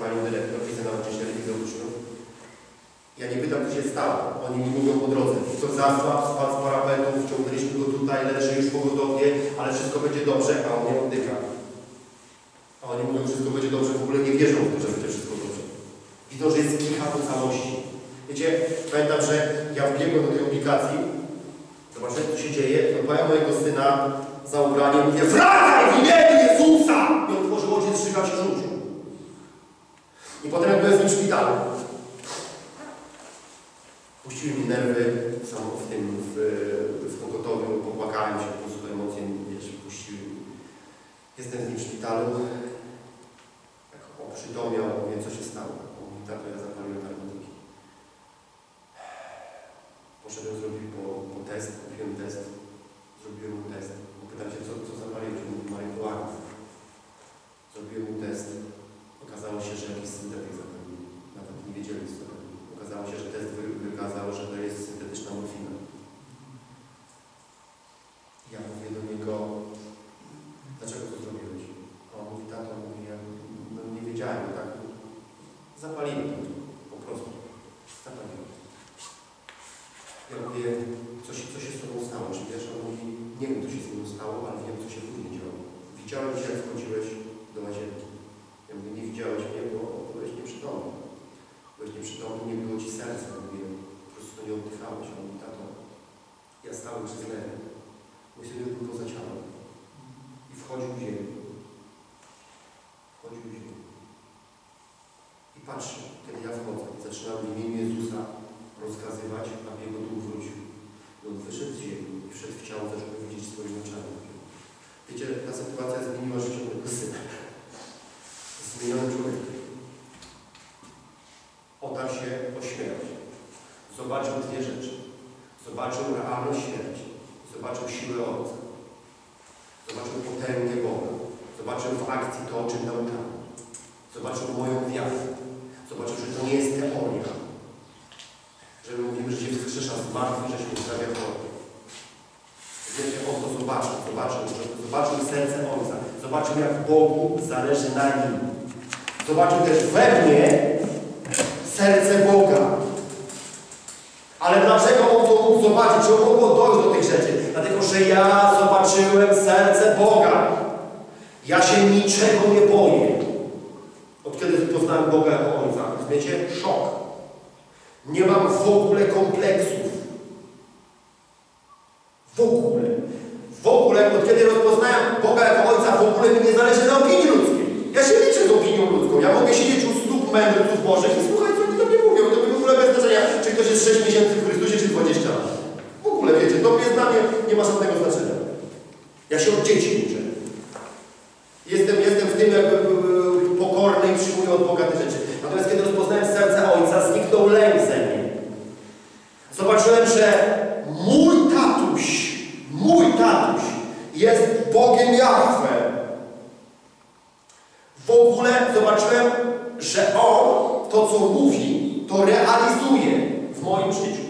panią dyrektor, widzę gdzieś telewizję uczniów. Ja nie pytam, co się stało. Oni mi mówią po drodze. To zasłab, spadł z parapetu, wciągnęliśmy go tutaj, leży już pogodowie, ale wszystko będzie dobrze, a on nie oddycha. A oni mówią, wszystko będzie dobrze, w ogóle nie wierzą w to, że będzie wszystko dobrze. Widzą, że jest kicha po całości. Wiecie, pamiętam, że ja wbiegłem do tej aplikacji, zobaczyłem, co się dzieje, złapałem mojego syna za ubranie, mówię, wracaj w imieniu Jezusa! I otworzył oczy, strzygał się rzucił. Potem jak byłem w szpitalu, puściły mi nerwy w, sam, w tym, w, w pogotowiu, popłakałem się, po prostu emocje, wiesz, puściły mi. Jestem z nim w szpitalu, tak oprzytomniał, mówię, co się stało. Mówi, tato, ja zapaliłem narkotyki. Poszedłem, zrobił po, po test, kupiłem test, zrobiłem mu test. Pytam się, co, co zapaliłeś? Mówi, marihuana. Zrobiłem mu test. Okazało się, że jakiś syntetyk zapalił. Nawet nie wiedzieli, co to. Okazało się, że test wy, wykazał, że to jest syntetyczna morfina. Ja mówię do niego, dlaczego to zrobiłeś? A on mówi, tato, mówi, ja no, nie wiedziałem, tak, zapaliłem to, po prostu. Zapaliłem. Ja mówię, co się, co się z tobą stało? Czy wiesz? On mówi, nie wiem, co się z nim stało, ale wiem, co się później działo. Widziałem jak wchodziłeś do łazienki. Ja mówię, nie widziałeś mnie, bo byłeś nieprzytomny. Byłeś nieprzytomny, nie było ci serca. Mówię, po prostu oddychałeś. On mówi, tato, ja stałem przez lewy. Mój syn był poza ciałem. I wchodził w ziemię. Wchodził w ziemię. I patrzę, kiedy ja wchodzę, zaczynam w imieniu Jezusa rozkazywać, aby jego duch wrócił. I on wyszedł z ziemi i wszedł w ciało, zaczął widzieć swoimi oczami. Wiecie, ta sytuacja zmieniła życie mojego syna. Zmieniony człowiek. Otarł się o śmierć. Zobaczył dwie rzeczy. Zobaczył realną śmierć. Zobaczył siłę Ojca. Zobaczył potęgę Boga. Zobaczył w akcji to, o czym nauczamy. Zobaczył moją wiarę. Zobaczył, że to nie jest teoria. Że my mówimy, że się wskrzesza z martwych, że się uzdrawia chorych. Wiecie, to zobaczył, zobaczył, zobaczył serce Ojca. Zobaczył, jak Bogu zależy na nim. Zobaczył też we mnie serce Boga. Ale dlaczego on to mógł zobaczyć? Czy on mógł dojść do tych rzeczy? Dlatego, że ja zobaczyłem serce Boga. Ja się niczego nie boję. Od kiedy poznałem Boga jako Ojca. Wiecie? Szok. Nie mam w ogóle kompleksów. W ogóle. W ogóle, od kiedy rozpoznałem Boga jako Ojca, w ogóle mi nie zależy jest 6 miesięcy w Chrystusie, czy 20 lat. W ogóle, wiecie, to jest dla mnie nie ma żadnego znaczenia. Ja się od dzieci uczę. Jestem, jestem w tym jakby pokorny i przyjmuję od Boga te rzeczy. Natomiast kiedy rozpoznałem serce Ojca, zniknął lęk ze mnie. Zobaczyłem, że mój tatuś, mój tatuś jest Bogiem Jahwe. W ogóle zobaczyłem, że On to, co mówi, to realizuje w moim życiu.